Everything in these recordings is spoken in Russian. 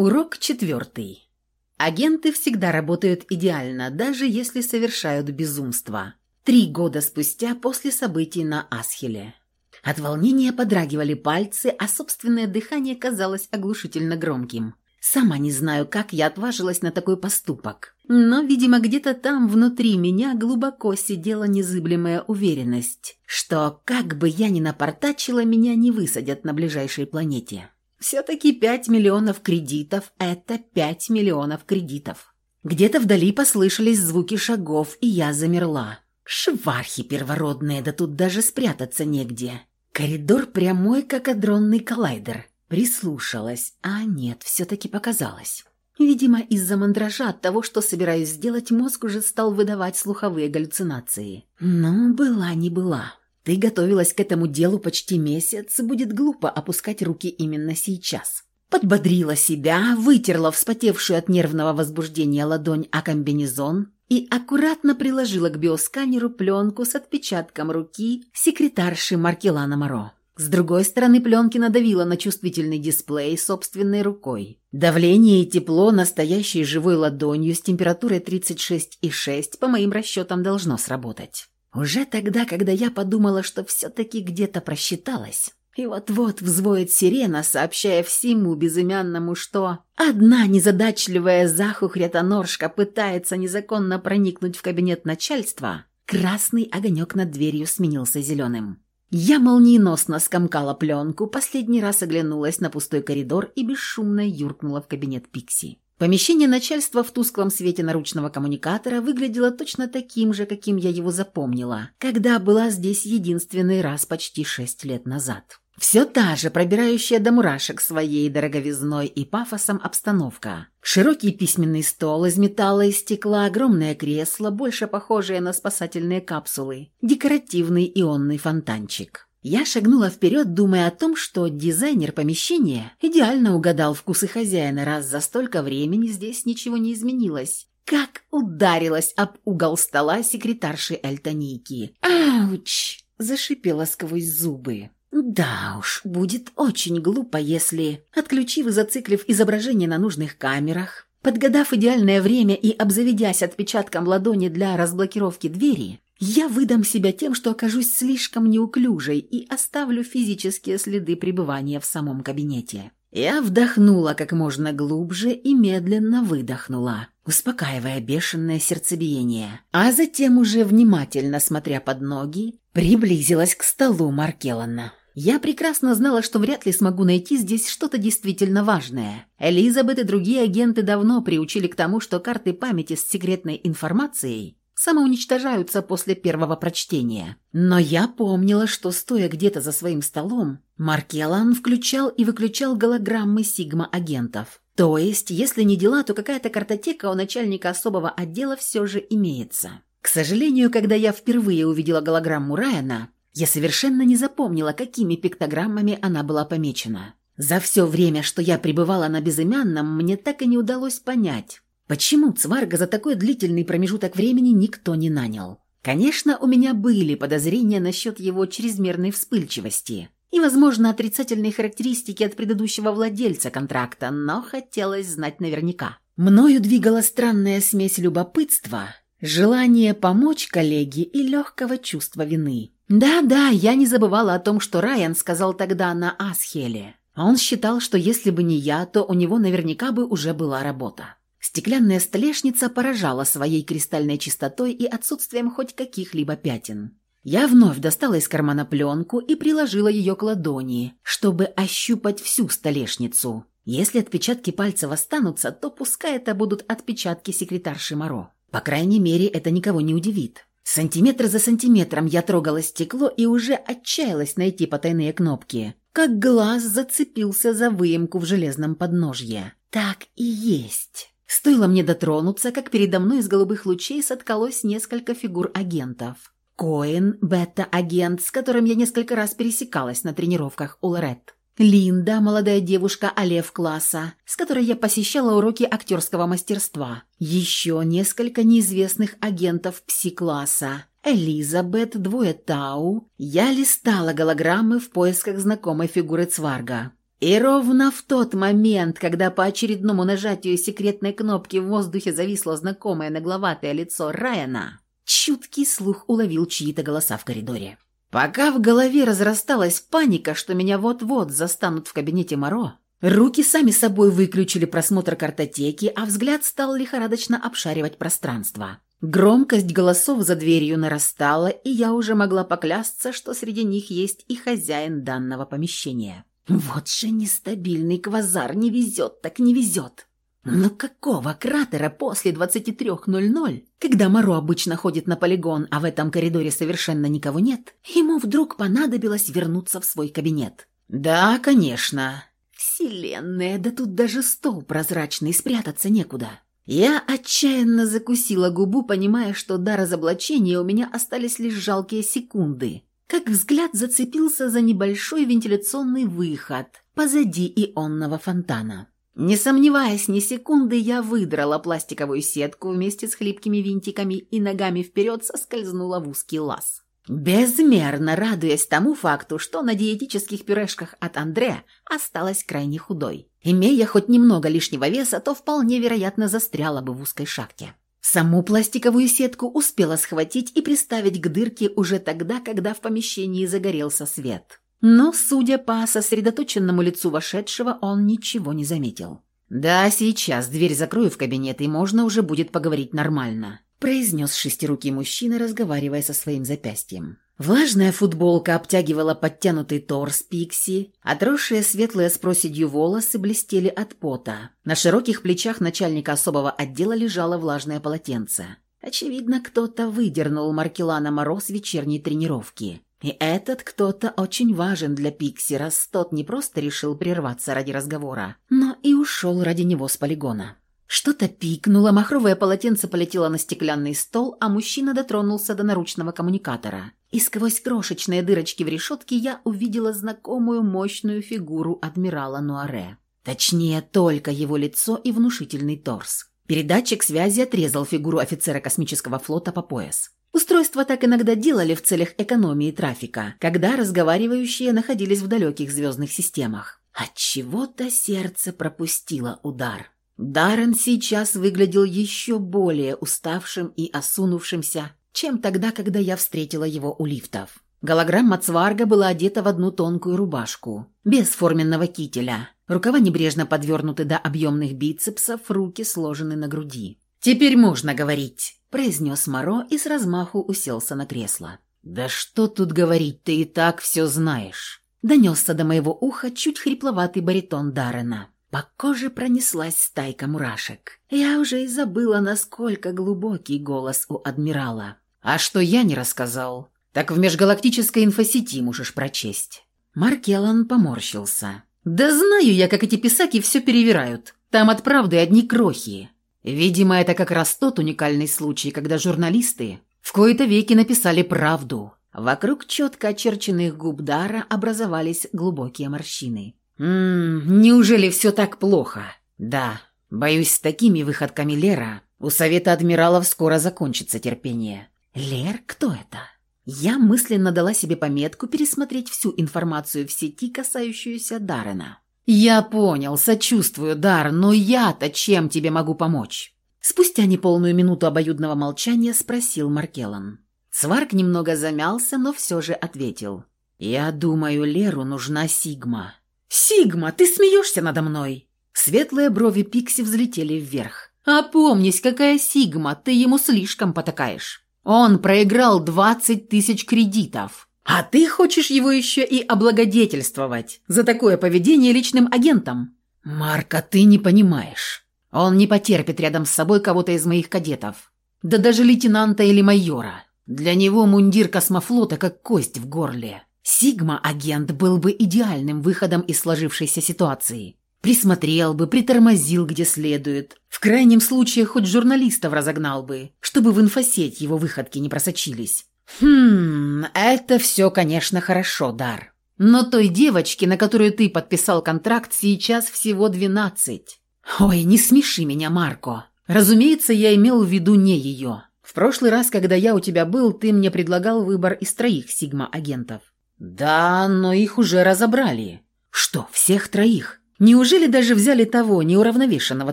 Урок четвертый. Агенты всегда работают идеально, даже если совершают безумство. Три года спустя после событий на Асхеле. От волнения подрагивали пальцы, а собственное дыхание казалось оглушительно громким. Сама не знаю, как я отважилась на такой поступок. Но, видимо, где-то там внутри меня глубоко сидела незыблемая уверенность, что, как бы я ни напортачила, меня не высадят на ближайшей планете. Все-таки пять миллионов кредитов – это пять миллионов кредитов. Где-то вдали послышались звуки шагов, и я замерла. Швархи первородные, да тут даже спрятаться негде. Коридор прямой, как адронный коллайдер. Прислушалась, а нет, все-таки показалось. Видимо, из-за мандража от того, что собираюсь сделать, мозг уже стал выдавать слуховые галлюцинации. Ну, была не была. Ты готовилась к этому делу почти месяц, будет глупо опускать руки именно сейчас. Подбодрила себя, вытерла вспотевшую от нервного возбуждения ладонь о комбинезон и аккуратно приложила к биосканеру пленку с отпечатком руки секретарши Маркелана Моро. С другой стороны пленки надавила на чувствительный дисплей собственной рукой. Давление и тепло настоящей живой ладонью с температурой 36,6 по моим расчетам должно сработать. Уже тогда, когда я подумала, что все-таки где-то просчиталась, и вот-вот взвоет сирена, сообщая всему безымянному, что одна незадачливая захухрятоноршка пытается незаконно проникнуть в кабинет начальства, красный огонек над дверью сменился зеленым. Я молниеносно скомкала пленку, последний раз оглянулась на пустой коридор и бесшумно юркнула в кабинет Пикси. Помещение начальства в тусклом свете наручного коммуникатора выглядело точно таким же, каким я его запомнила, когда была здесь единственный раз почти шесть лет назад. Все та же, пробирающая до мурашек своей дороговизной и пафосом обстановка. Широкий письменный стол из металла и стекла, огромное кресло, больше похожее на спасательные капсулы, декоративный ионный фонтанчик. Я шагнула вперед, думая о том, что дизайнер помещения идеально угадал вкусы хозяина, раз за столько времени здесь ничего не изменилось. Как ударилась об угол стола секретарши Эльтоники. «Ауч!» – зашипела сквозь зубы. «Да уж, будет очень глупо, если, отключив и зациклив изображение на нужных камерах, подгадав идеальное время и обзаведясь отпечатком ладони для разблокировки двери, я выдам себя тем, что окажусь слишком неуклюжей и оставлю физические следы пребывания в самом кабинете. Я вдохнула как можно глубже и медленно выдохнула, успокаивая бешеное сердцебиение, а затем уже внимательно смотря под ноги, приблизилась к столу Маркеллана. Я прекрасно знала, что вряд ли смогу найти здесь что-то действительно важное. Элизабет и другие агенты давно приучили к тому, что карты памяти с секретной информацией самоуничтожаются после первого прочтения. Но я помнила, что, стоя где-то за своим столом, Маркелан включал и выключал голограммы сигма-агентов. То есть, если не дела, то какая-то картотека у начальника особого отдела все же имеется. К сожалению, когда я впервые увидела голограмму Райана, я совершенно не запомнила, какими пиктограммами она была помечена. За все время, что я пребывала на безымянном, мне так и не удалось понять, Почему Цварга за такой длительный промежуток времени никто не нанял? Конечно, у меня были подозрения насчет его чрезмерной вспыльчивости и, возможно, отрицательные характеристики от предыдущего владельца контракта, но хотелось знать наверняка. Мною двигала странная смесь любопытства, желание помочь коллеге и легкого чувства вины. Да-да, я не забывала о том, что Райан сказал тогда на Асхеле. Он считал, что если бы не я, то у него наверняка бы уже была работа. Стеклянная столешница поражала своей кристальной чистотой и отсутствием хоть каких-либо пятен. Я вновь достала из кармана пленку и приложила ее к ладони, чтобы ощупать всю столешницу. Если отпечатки пальцев останутся, то пускай это будут отпечатки секретарши Моро. По крайней мере, это никого не удивит. Сантиметр за сантиметром я трогала стекло и уже отчаялась найти потайные кнопки, как глаз зацепился за выемку в железном подножье. Так и есть. Стоило мне дотронуться, как передо мной из голубых лучей соткалось несколько фигур агентов. Коэн, бета-агент, с которым я несколько раз пересекалась на тренировках у Лорет. Линда, молодая девушка Алев-класса, с которой я посещала уроки актерского мастерства. Еще несколько неизвестных агентов пси-класса. Элизабет, двое Тау. Я листала голограммы в поисках знакомой фигуры Цварга. И ровно в тот момент, когда по очередному нажатию секретной кнопки в воздухе зависло знакомое нагловатое лицо Райана, чуткий слух уловил чьи-то голоса в коридоре. Пока в голове разрасталась паника, что меня вот-вот застанут в кабинете Моро, руки сами собой выключили просмотр картотеки, а взгляд стал лихорадочно обшаривать пространство. Громкость голосов за дверью нарастала, и я уже могла поклясться, что среди них есть и хозяин данного помещения. Вот же нестабильный квазар, не везет так не везет. Но какого кратера после 23.00, когда Моро обычно ходит на полигон, а в этом коридоре совершенно никого нет, ему вдруг понадобилось вернуться в свой кабинет? Да, конечно. Вселенная, да тут даже стол прозрачный, спрятаться некуда. Я отчаянно закусила губу, понимая, что до разоблачения у меня остались лишь жалкие секунды, как взгляд зацепился за небольшой вентиляционный выход позади ионного фонтана. Не сомневаясь ни секунды, я выдрала пластиковую сетку вместе с хлипкими винтиками и ногами вперед соскользнула в узкий лаз. Безмерно радуясь тому факту, что на диетических пюрешках от Андре осталась крайне худой. Имея хоть немного лишнего веса, то вполне вероятно застряла бы в узкой шахте. Саму пластиковую сетку успела схватить и приставить к дырке уже тогда, когда в помещении загорелся свет. Но, судя по сосредоточенному лицу вошедшего, он ничего не заметил. «Да, сейчас дверь закрою в кабинет, и можно уже будет поговорить нормально», произнес шестирукий мужчина, разговаривая со своим запястьем. Влажная футболка обтягивала подтянутый торс Пикси, отросшие светлые с проседью волосы блестели от пота. На широких плечах начальника особого отдела лежало влажное полотенце. Очевидно, кто-то выдернул Маркелана Мороз вечерней тренировки. И этот кто-то очень важен для Пикси, раз тот не просто решил прерваться ради разговора, но и ушел ради него с полигона. Что-то пикнуло, махровое полотенце полетело на стеклянный стол, а мужчина дотронулся до наручного коммуникатора. И сквозь крошечные дырочки в решетке я увидела знакомую мощную фигуру адмирала Нуаре. Точнее, только его лицо и внушительный торс. Передатчик связи отрезал фигуру офицера космического флота по пояс. Устройство так иногда делали в целях экономии трафика, когда разговаривающие находились в далеких звездных системах. От чего-то сердце пропустило удар. Даррен сейчас выглядел еще более уставшим и осунувшимся, чем тогда, когда я встретила его у лифтов. Голограмма Цварга была одета в одну тонкую рубашку, без форменного кителя. Рукава небрежно подвернуты до объемных бицепсов, руки сложены на груди. «Теперь можно говорить», – произнес Моро и с размаху уселся на кресло. «Да что тут говорить, ты и так все знаешь», – донесся до моего уха чуть хрипловатый баритон Даррена. По коже пронеслась стайка мурашек. Я уже и забыла, насколько глубокий голос у адмирала. «А что я не рассказал? Так в межгалактической инфосети можешь прочесть». Маркелан поморщился. «Да знаю я, как эти писаки все перевирают. Там от правды одни крохи. Видимо, это как раз тот уникальный случай, когда журналисты в кои-то веки написали правду». Вокруг четко очерченных губ Дара образовались глубокие морщины. «Ммм, неужели все так плохо?» «Да, боюсь, с такими выходками Лера у Совета Адмиралов скоро закончится терпение». «Лер? Кто это?» Я мысленно дала себе пометку пересмотреть всю информацию в сети, касающуюся Даррена. «Я понял, сочувствую, Дар, но я-то чем тебе могу помочь?» Спустя неполную минуту обоюдного молчания спросил Маркелан. Сварк немного замялся, но все же ответил. «Я думаю, Леру нужна Сигма». «Сигма, ты смеешься надо мной?» Светлые брови Пикси взлетели вверх. «Опомнись, какая Сигма, ты ему слишком потакаешь. Он проиграл двадцать тысяч кредитов, а ты хочешь его еще и облагодетельствовать за такое поведение личным агентом?» «Марка, ты не понимаешь. Он не потерпит рядом с собой кого-то из моих кадетов. Да даже лейтенанта или майора. Для него мундир космофлота как кость в горле. Сигма-агент был бы идеальным выходом из сложившейся ситуации. Присмотрел бы, притормозил где следует. В крайнем случае хоть журналистов разогнал бы, чтобы в инфосеть его выходки не просочились. Хм, это все, конечно, хорошо, Дар. Но той девочке, на которую ты подписал контракт, сейчас всего двенадцать. Ой, не смеши меня, Марко. Разумеется, я имел в виду не ее. В прошлый раз, когда я у тебя был, ты мне предлагал выбор из троих сигма-агентов. «Да, но их уже разобрали. Что, всех троих? Неужели даже взяли того неуравновешенного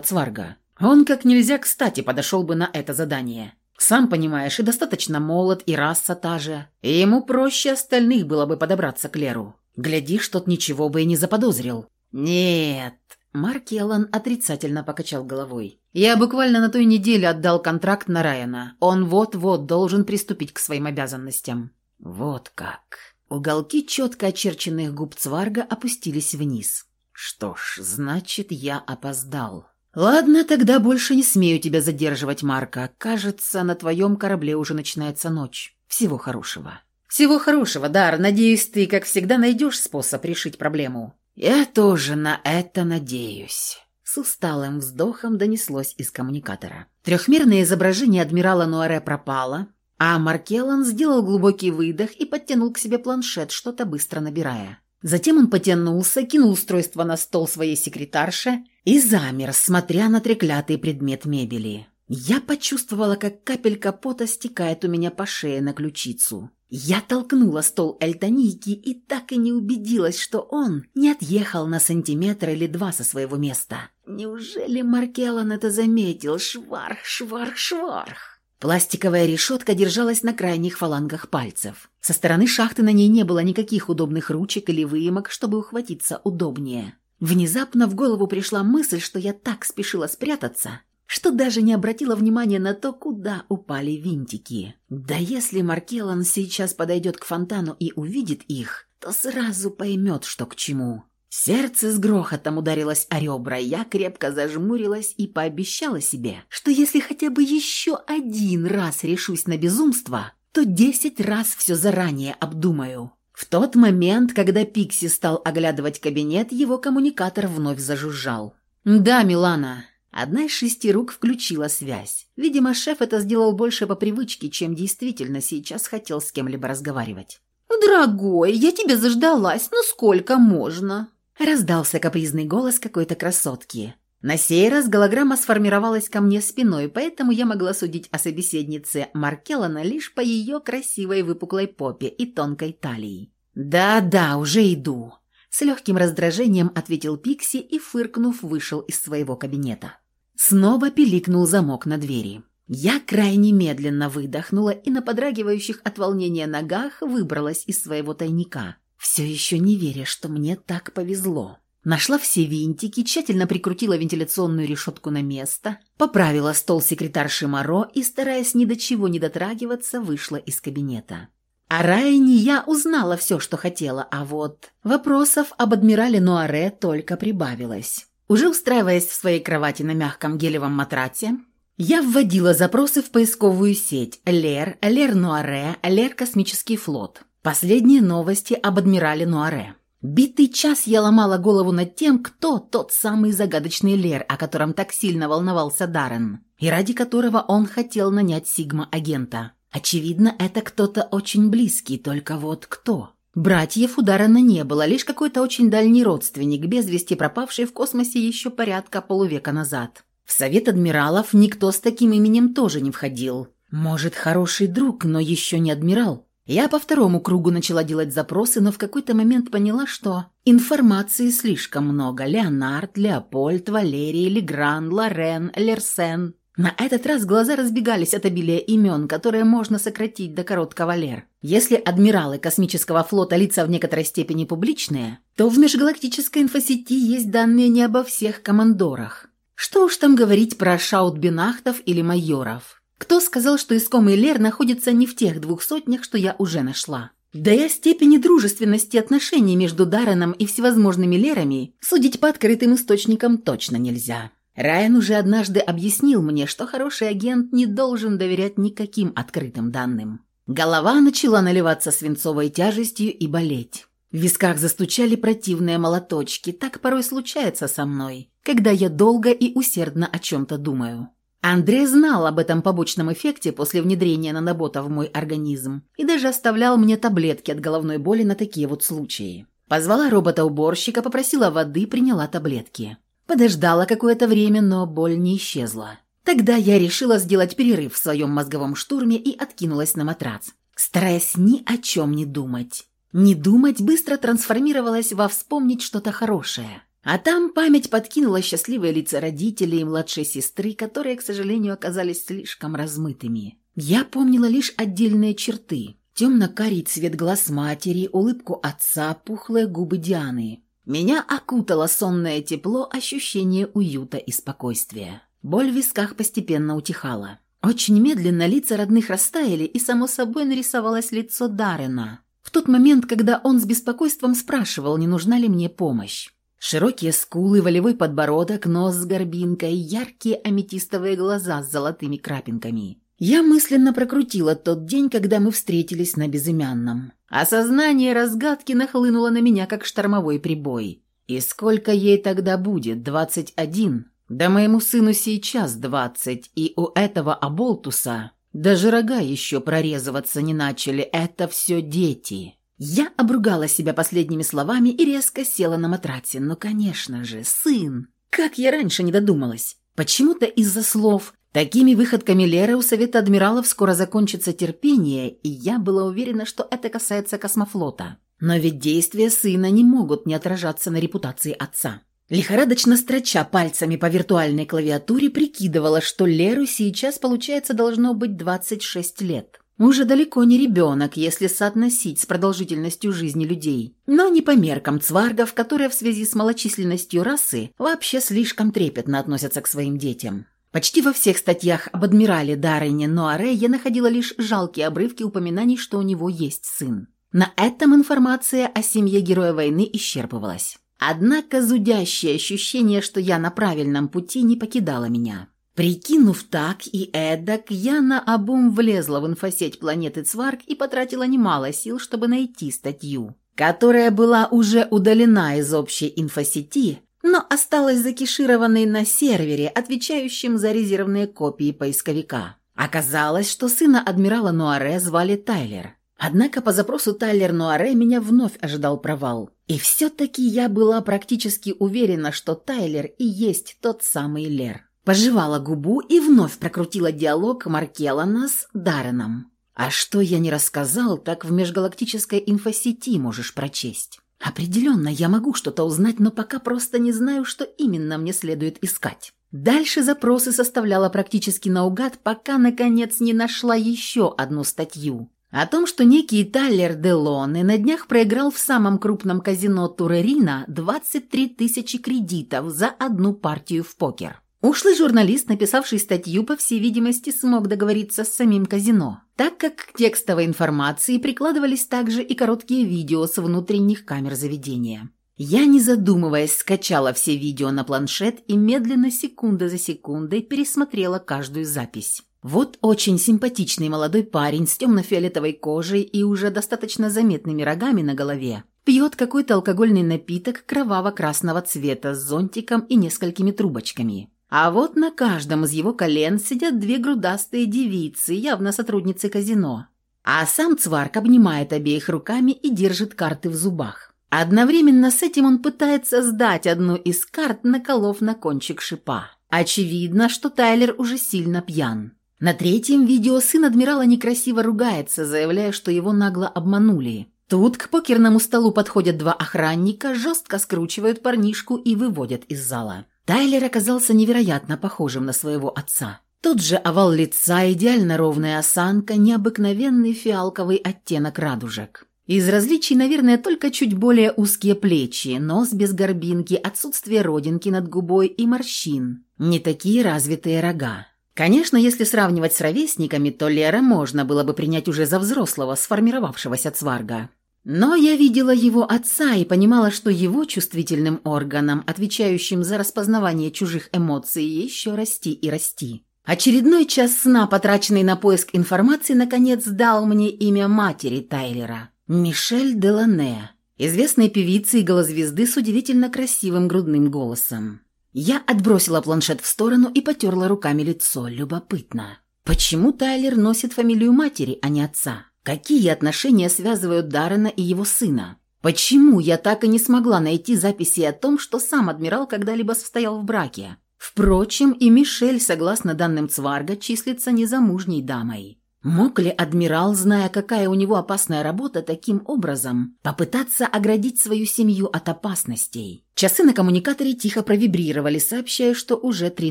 цварга? Он как нельзя кстати подошел бы на это задание. Сам понимаешь, и достаточно молод, и раса та же. И ему проще остальных было бы подобраться к Леру. Глядишь, тот ничего бы и не заподозрил. «Нет», — Марк Еллан отрицательно покачал головой. «Я буквально на той неделе отдал контракт на Райана. Он вот-вот должен приступить к своим обязанностям». «Вот как». Уголки четко очерченных губ Цварга опустились вниз. «Что ж, значит, я опоздал». «Ладно, тогда больше не смею тебя задерживать, Марка. Кажется, на твоем корабле уже начинается ночь. Всего хорошего». «Всего хорошего, Дар. Надеюсь, ты, как всегда, найдешь способ решить проблему». «Я тоже на это надеюсь». С усталым вздохом донеслось из коммуникатора. Трехмерное изображение адмирала Нуаре пропало, а Маркеллан сделал глубокий выдох и подтянул к себе планшет, что-то быстро набирая. Затем он потянулся, кинул устройство на стол своей секретарше и замер, смотря на треклятый предмет мебели. Я почувствовала, как капелька пота стекает у меня по шее на ключицу. Я толкнула стол Эльтоники и так и не убедилась, что он не отъехал на сантиметр или два со своего места. Неужели Маркеллан это заметил? Шварх, шварх, шварх. Пластиковая решетка держалась на крайних фалангах пальцев. Со стороны шахты на ней не было никаких удобных ручек или выемок, чтобы ухватиться удобнее. Внезапно в голову пришла мысль, что я так спешила спрятаться, что даже не обратила внимания на то, куда упали винтики. Да если Маркелан сейчас подойдет к фонтану и увидит их, то сразу поймет, что к чему. Сердце с грохотом ударилось о ребра, я крепко зажмурилась и пообещала себе, что если хотя бы еще один раз решусь на безумство, то десять раз все заранее обдумаю. В тот момент, когда Пикси стал оглядывать кабинет, его коммуникатор вновь зажужжал. «Да, Милана». Одна из шести рук включила связь. Видимо, шеф это сделал больше по привычке, чем действительно сейчас хотел с кем-либо разговаривать. «Дорогой, я тебя заждалась, ну сколько можно?» Раздался капризный голос какой-то красотки. На сей раз голограмма сформировалась ко мне спиной, поэтому я могла судить о собеседнице Маркеллана лишь по ее красивой выпуклой попе и тонкой талии. «Да-да, уже иду», — с легким раздражением ответил Пикси и, фыркнув, вышел из своего кабинета. Снова пиликнул замок на двери. Я крайне медленно выдохнула и на подрагивающих от волнения ногах выбралась из своего тайника все еще не веря, что мне так повезло. Нашла все винтики, тщательно прикрутила вентиляционную решетку на место, поправила стол секретарши Моро и, стараясь ни до чего не дотрагиваться, вышла из кабинета. О Райне я узнала все, что хотела, а вот вопросов об адмирале Нуаре только прибавилось. Уже устраиваясь в своей кровати на мягком гелевом матрате, я вводила запросы в поисковую сеть «Лер», «Лер Нуаре», «Лер Космический флот». Последние новости об адмирале Нуаре. Битый час я ломала голову над тем, кто тот самый загадочный Лер, о котором так сильно волновался Даррен, и ради которого он хотел нанять Сигма-агента. Очевидно, это кто-то очень близкий, только вот кто? Братьев у Даррена не было, лишь какой-то очень дальний родственник, без вести пропавший в космосе еще порядка полувека назад. В совет адмиралов никто с таким именем тоже не входил. Может, хороший друг, но еще не адмирал. Я по второму кругу начала делать запросы, но в какой-то момент поняла, что информации слишком много. Леонард, Леопольд, Валерий, Легран, Лорен, Лерсен. На этот раз глаза разбегались от обилия имен, которые можно сократить до короткого Лер. Если адмиралы космического флота лица в некоторой степени публичные, то в межгалактической инфосети есть данные не обо всех командорах. Что уж там говорить про шаутбинахтов или майоров. Кто сказал, что искомый Лер находится не в тех двух сотнях, что я уже нашла? Да и о степени дружественности отношений между Дарреном и всевозможными Лерами судить по открытым источникам точно нельзя. Райан уже однажды объяснил мне, что хороший агент не должен доверять никаким открытым данным. Голова начала наливаться свинцовой тяжестью и болеть. В висках застучали противные молоточки, так порой случается со мной, когда я долго и усердно о чем-то думаю. Андрей знал об этом побочном эффекте после внедрения нанобота в мой организм и даже оставлял мне таблетки от головной боли на такие вот случаи. Позвала робота-уборщика, попросила воды, приняла таблетки. Подождала какое-то время, но боль не исчезла. Тогда я решила сделать перерыв в своем мозговом штурме и откинулась на матрац, стараясь ни о чем не думать. Не думать быстро трансформировалось во вспомнить что-то хорошее. А там память подкинула счастливые лица родителей и младшей сестры, которые, к сожалению, оказались слишком размытыми. Я помнила лишь отдельные черты. Темно-карий цвет глаз матери, улыбку отца, пухлые губы Дианы. Меня окутало сонное тепло, ощущение уюта и спокойствия. Боль в висках постепенно утихала. Очень медленно лица родных растаяли, и само собой нарисовалось лицо Дарена. В тот момент, когда он с беспокойством спрашивал, не нужна ли мне помощь. Широкие скулы, волевой подбородок, нос с горбинкой, яркие аметистовые глаза с золотыми крапинками. Я мысленно прокрутила тот день, когда мы встретились на безымянном. Осознание разгадки нахлынуло на меня, как штормовой прибой. И сколько ей тогда будет? Двадцать один? Да моему сыну сейчас двадцать, и у этого оболтуса даже рога еще прорезываться не начали. Это все дети. Я обругала себя последними словами и резко села на матрасе. Ну, конечно же, сын. Как я раньше не додумалась. Почему-то из-за слов Такими выходками Леры у Совета Адмиралов скоро закончится терпение, и я была уверена, что это касается космофлота. Но ведь действия сына не могут не отражаться на репутации отца. Лихорадочно строча пальцами по виртуальной клавиатуре, прикидывала, что Леру сейчас, получается, должно быть 26 лет. Уже далеко не ребенок, если соотносить с продолжительностью жизни людей, но не по меркам цваргов, которые в связи с малочисленностью расы вообще слишком трепетно относятся к своим детям. Почти во всех статьях об адмирале Даррене Нуаре я находила лишь жалкие обрывки упоминаний, что у него есть сын. На этом информация о семье героя войны исчерпывалась. Однако зудящее ощущение, что я на правильном пути, не покидало меня. Прикинув так и эдак, я наобум влезла в инфосеть планеты Цварк и потратила немало сил, чтобы найти статью, которая была уже удалена из общей инфосети, но осталась закишированной на сервере, отвечающем за резервные копии поисковика. Оказалось, что сына адмирала Нуаре звали Тайлер. Однако по запросу Тайлер Нуаре меня вновь ожидал провал. И все-таки я была практически уверена, что Тайлер и есть тот самый Лер. Пожевала губу и вновь прокрутила диалог Маркелана с Дарреном. А что я не рассказал, так в межгалактической инфосети можешь прочесть. Определенно, я могу что-то узнать, но пока просто не знаю, что именно мне следует искать. Дальше запросы составляла практически наугад, пока, наконец, не нашла еще одну статью. О том, что некий Тайлер Делоне на днях проиграл в самом крупном казино Турерина 23 тысячи кредитов за одну партию в покер. Ушлый журналист, написавший статью, по всей видимости, смог договориться с самим казино, так как к текстовой информации прикладывались также и короткие видео с внутренних камер заведения. Я, не задумываясь, скачала все видео на планшет и медленно, секунда за секундой, пересмотрела каждую запись. Вот очень симпатичный молодой парень с темно-фиолетовой кожей и уже достаточно заметными рогами на голове пьет какой-то алкогольный напиток кроваво-красного цвета с зонтиком и несколькими трубочками. А вот на каждом из его колен сидят две грудастые девицы, явно сотрудницы казино. А сам Цварк обнимает обеих руками и держит карты в зубах. Одновременно с этим он пытается сдать одну из карт, наколов на кончик шипа. Очевидно, что Тайлер уже сильно пьян. На третьем видео сын адмирала некрасиво ругается, заявляя, что его нагло обманули. Тут к покерному столу подходят два охранника, жестко скручивают парнишку и выводят из зала. Тайлер оказался невероятно похожим на своего отца. Тот же овал лица, идеально ровная осанка, необыкновенный фиалковый оттенок радужек. Из различий, наверное, только чуть более узкие плечи, нос без горбинки, отсутствие родинки над губой и морщин. Не такие развитые рога. Конечно, если сравнивать с ровесниками, то Лера можно было бы принять уже за взрослого, сформировавшегося цварга. Но я видела его отца и понимала, что его чувствительным органам, отвечающим за распознавание чужих эмоций, еще расти и расти. Очередной час сна, потраченный на поиск информации, наконец дал мне имя матери Тайлера – Мишель Делане, известной певицы и голозвезды с удивительно красивым грудным голосом. Я отбросила планшет в сторону и потерла руками лицо. Любопытно. Почему Тайлер носит фамилию матери, а не отца? Какие отношения связывают Даррена и его сына? Почему я так и не смогла найти записи о том, что сам адмирал когда-либо состоял в браке? Впрочем, и Мишель, согласно данным Цварга, числится незамужней дамой. Мог ли адмирал, зная, какая у него опасная работа, таким образом попытаться оградить свою семью от опасностей? Часы на коммуникаторе тихо провибрировали, сообщая, что уже три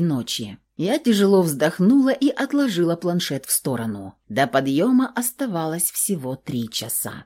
ночи. Я тяжело вздохнула и отложила планшет в сторону. До подъема оставалось всего три часа.